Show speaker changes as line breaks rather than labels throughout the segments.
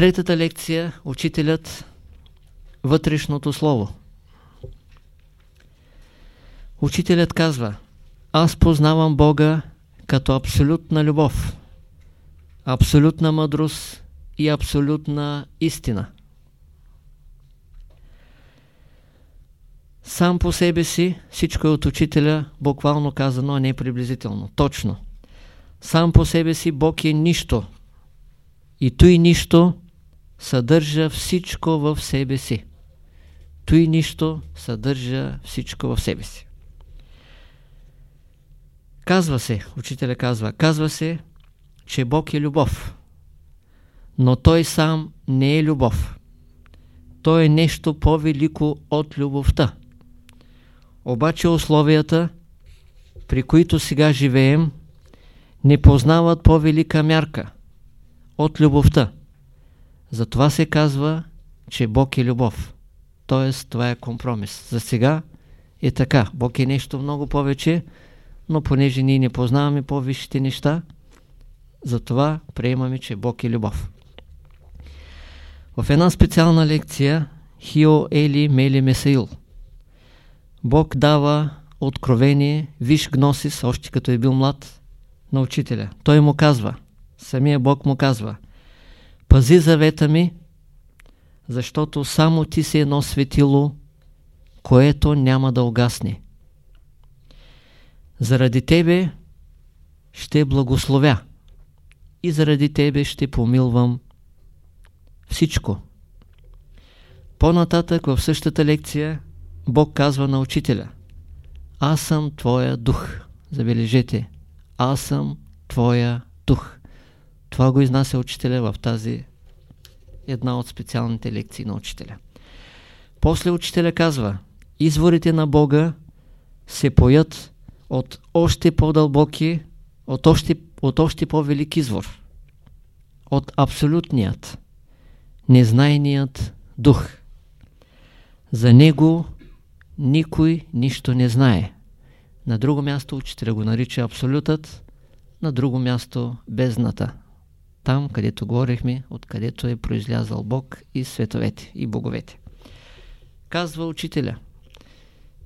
третата лекция учителят вътрешното слово. Учителят казва Аз познавам Бога като абсолютна любов, абсолютна мъдрост и абсолютна истина. Сам по себе си всичко е от учителя, буквално казано, а не приблизително. Точно. Сам по себе си Бог е нищо. И той нищо съдържа всичко в себе си. Той нищо съдържа всичко в себе си. Казва се, учителя казва, казва се, че Бог е любов. Но Той сам не е любов. Той е нещо по-велико от любовта. Обаче условията, при които сега живеем, не познават по-велика мярка от любовта. Затова се казва, че Бог е любов. Тоест, това е компромис. За сега е така. Бог е нещо много повече, но понеже ние не познаваме по-висшите неща, затова приемаме, че Бог е любов. В една специална лекция Хио Ели Мели Месаил Бог дава откровение, виж гносис, още като е бил млад, на учителя. Той му казва, самия Бог му казва, пази завета ми, защото само ти си едно светило, което няма да угасне. Заради тебе ще благословя и заради тебе ще помилвам всичко. По-нататък в същата лекция Бог казва на учителя Аз съм Твоя дух. Забележете, аз съм Твоя дух. Това го изнася учителя в тази една от специалните лекции на учителя. После учителя казва Изворите на Бога се поят от още по-дълбоки, от още, от още по-велик извор. От абсолютният, незнайният дух. За него никой нищо не знае. На друго място учителя го нарича абсолютът, на друго място бездната. Там, където говорихме, откъдето е произлязал Бог и световете, и боговете. Казва учителя.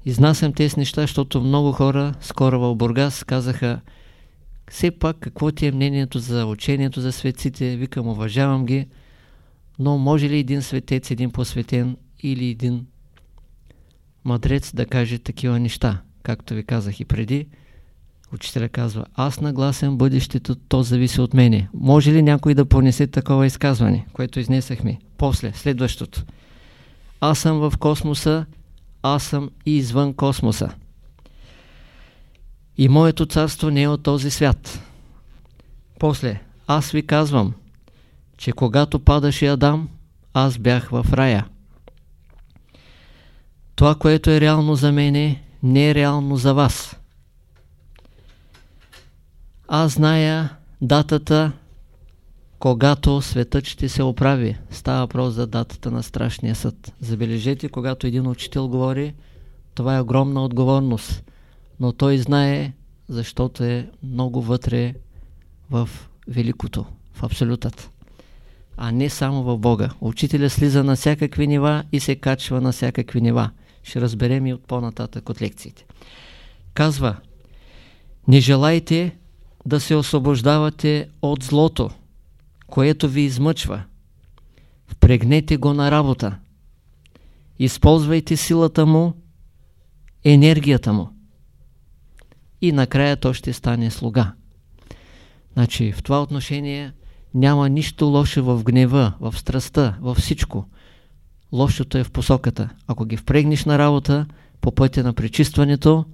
Изнасям тези неща, защото много хора скоро в Бургас казаха все пак какво ти е мнението за учението за светците, викам, уважавам ги, но може ли един светец, един посветен или един мъдрец да каже такива неща. Както ви казах и преди, учителя казва, аз нагласен бъдещето, то зависи от мене. Може ли някой да понесе такова изказване, което изнесахме? После, следващото. Аз съм в космоса, аз съм и извън космоса. И моето царство не е от този свят. После, аз ви казвам, че когато падаше Адам, аз бях в рая. Това, което е реално за мене, не е реално за вас. Аз зная датата, когато светът ще се оправи. Става въпрос за датата на страшния съд. Забележете, когато един учител говори, това е огромна отговорност. Но той знае, защото е много вътре в великото, в абсолютът. А не само в Бога. Учителя слиза на всякакви нива и се качва на всякакви нива. Ще разберем и от по-нататък от лекциите. Казва, не желайте да се освобождавате от злото, което ви измъчва. Впрегнете го на работа. Използвайте силата му, енергията му. И накрая то ще стане слуга. Значи в това отношение няма нищо лошо в гнева, в страста, във всичко. Лошото е в посоката. Ако ги впрегнеш на работа по пътя на пречистването,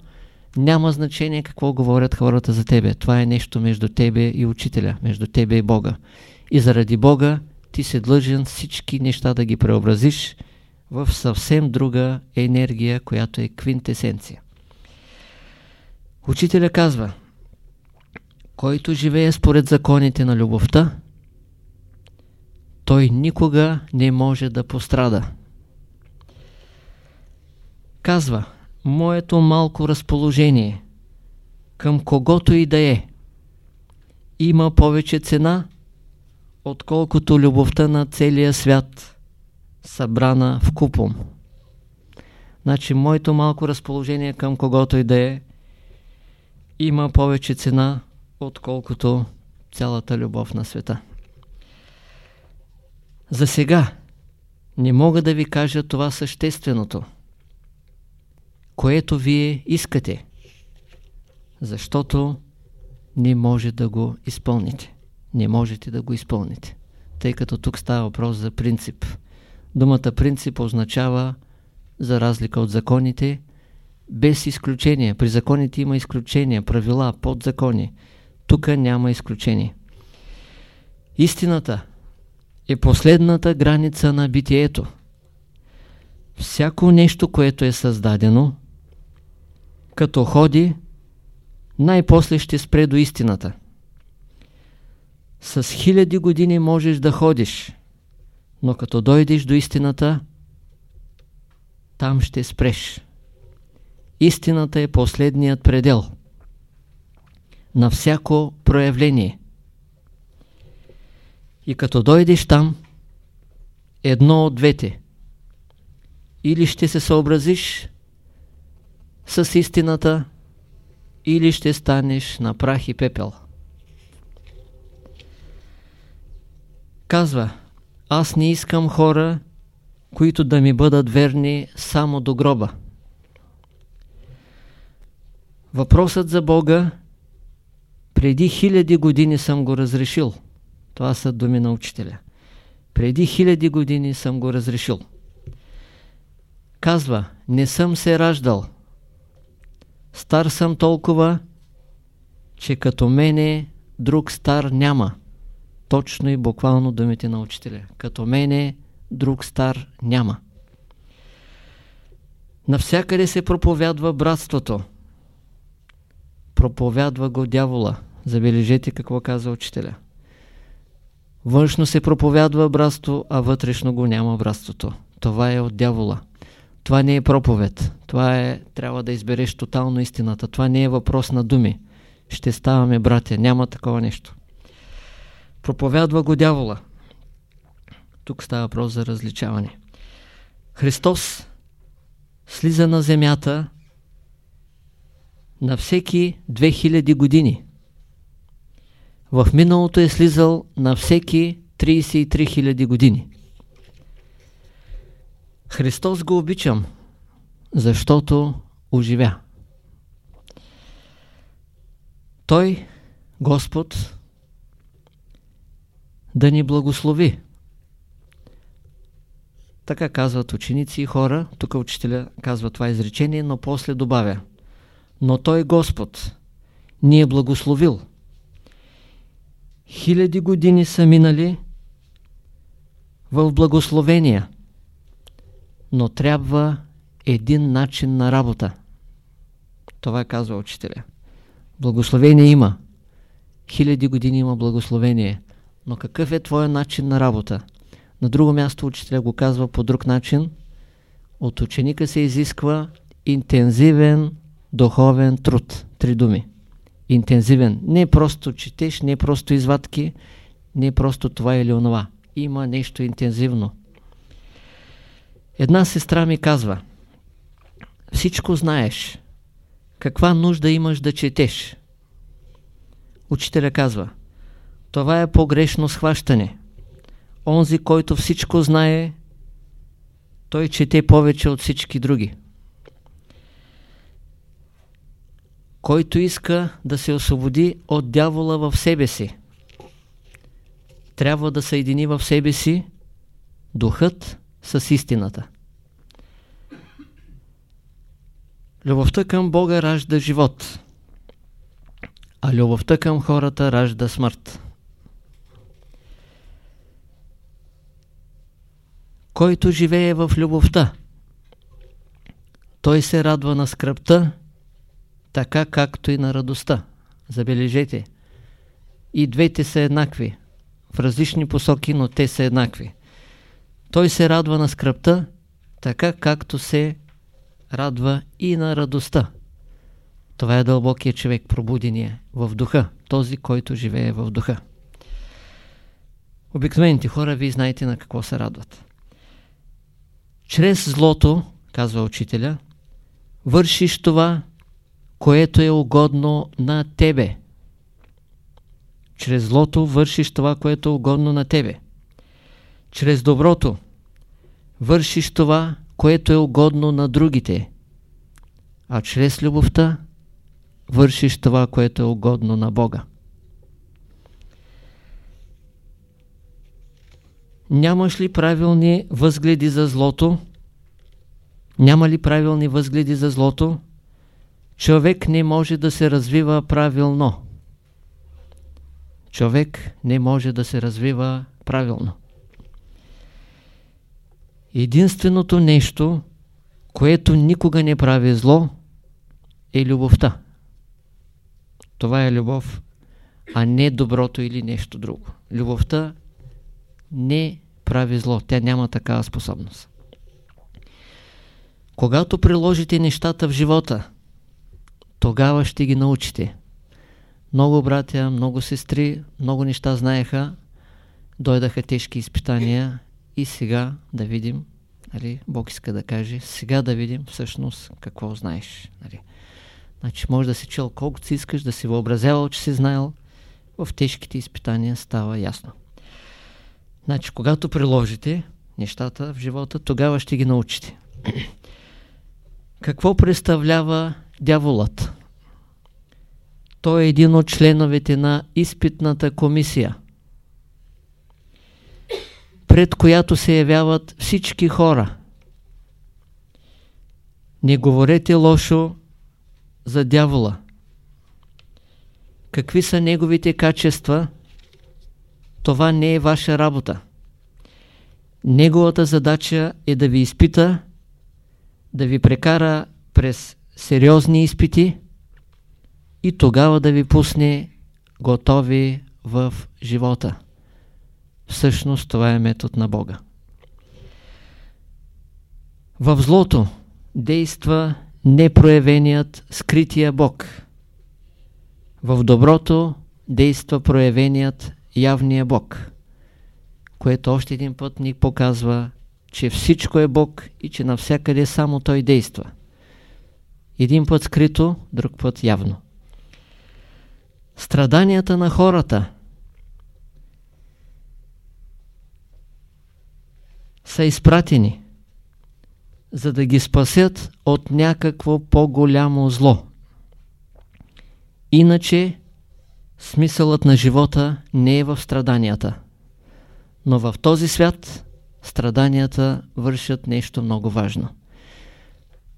няма значение какво говорят хората за тебе. Това е нещо между тебе и учителя, между тебе и Бога. И заради Бога ти се длъжен всички неща да ги преобразиш в съвсем друга енергия, която е квинтесенция. Учителя казва, който живее според законите на любовта, той никога не може да пострада. Казва, моето малко разположение към когото и да е, има повече цена отколкото любовта на целия свят, събрана в купом. Значи, моето малко разположение към когото и да е, има повече цена, отколкото цялата любов на света. За сега не мога да ви кажа това същественото, което вие искате, защото не може да го изпълните. Не можете да го изпълните, тъй като тук става въпрос за принцип. Думата принцип означава, за разлика от законите, без изключение. При законите има изключения, правила, подзакони. Тук няма изключение. Истината е последната граница на битието. Всяко нещо, което е създадено, като ходи, най-после ще спре до истината. С хиляди години можеш да ходиш, но като дойдеш до истината, там ще спреш. Истината е последният предел на всяко проявление. И като дойдеш там, едно от двете. Или ще се съобразиш с истината, или ще станеш на прах и пепел. Казва, аз не искам хора, които да ми бъдат верни само до гроба. Въпросът за Бога преди хиляди години съм го разрешил. Това са думи на учителя. Преди хиляди години съм го разрешил. Казва, не съм се раждал. Стар съм толкова, че като мене друг стар няма. Точно и буквално думите на учителя. Като мене друг стар няма. Навсякъде се проповядва братството. Проповядва го дявола. Забележете какво казва учителя. Външно се проповядва братство, а вътрешно го няма братството. Това е от дявола. Това не е проповед. Това е, трябва да избереш тотално истината. Това не е въпрос на думи. Ще ставаме братя. Няма такова нещо. Проповядва го дявола. Тук става въпрос за различаване. Христос слиза на земята на всеки 2000 години. В миналото е слизал на всеки 33 000 години. Христос го обичам, защото оживя. Той, Господ, да ни благослови. Така казват ученици и хора. Тук учителя казва това изречение, но после добавя. Но Той Господ ни е благословил. Хиляди години са минали в благословения, но трябва един начин на работа. Това казва учителя. Благословение има. Хиляди години има благословение. Но какъв е твоя начин на работа? На друго място учителя го казва по друг начин. От ученика се изисква интензивен духовен труд. Три думи. Интензивен. Не просто четеш, не просто извадки, не просто това или онова. Има нещо интензивно. Една сестра ми казва, всичко знаеш. Каква нужда имаш да четеш? Учителя казва, това е погрешно схващане. Онзи, който всичко знае, той чете повече от всички други. Който иска да се освободи от дявола в себе си, трябва да съедини в себе си духът с истината. Любовта към Бога ражда живот, а любовта към хората ражда смърт. Който живее в любовта, той се радва на скръпта, така както и на радостта. Забележете, и двете са еднакви, в различни посоки, но те са еднакви. Той се радва на скръпта, така както се радва и на радостта. Това е дълбокият човек, пробудения в духа, този, който живее в духа. Обикновените хора, вие знаете на какво се радват. Чрез злото, казва учителя, вършиш това, което е угодно на тебе. Чрез злото вършиш това, което е угодно на тебе. Чрез доброто вършиш това, което е угодно на другите. А чрез любовта вършиш това, което е угодно на Бога. Нямаш ли правилни възгледи за злото? Няма ли правилни възгледи за злото? Човек не може да се развива правилно. Човек не може да се развива правилно. Единственото нещо, което никога не прави зло, е любовта. Това е любов, а не доброто или нещо друго. Любовта не прави зло. Тя няма такава способност. Когато приложите нещата в живота, тогава ще ги научите. Много братя, много сестри, много неща знаеха, дойдаха тежки изпитания и сега да видим, нали, Бог иска да каже, сега да видим всъщност какво знаеш. Нали. Значи може да си чел колкото си искаш, да си въобразявал, че си знаел, в тежките изпитания става ясно. Значи, когато приложите нещата в живота, тогава ще ги научите. Какво представлява дяволът? Той е един от членовете на изпитната комисия, пред която се явяват всички хора. Не говорете лошо за дявола. Какви са неговите качества? Това не е ваша работа. Неговата задача е да ви изпита, да ви прекара през сериозни изпити и тогава да ви пусне готови в живота. Всъщност това е метод на Бога. В злото действа непроявеният скрития Бог. В доброто действа проявеният явния Бог, което още един път ни показва, че всичко е Бог и че навсякъде само Той действа. Един път скрито, друг път явно. Страданията на хората са изпратени, за да ги спасят от някакво по-голямо зло. Иначе смисълът на живота не е в страданията. Но в този свят страданията вършат нещо много важно.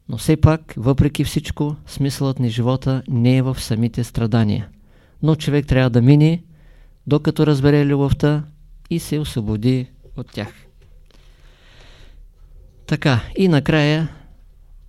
Но все пак, въпреки всичко, смисълът на живота не е в самите страдания. Но човек трябва да мине, докато разбере любовта и се освободи от тях. Така, и накрая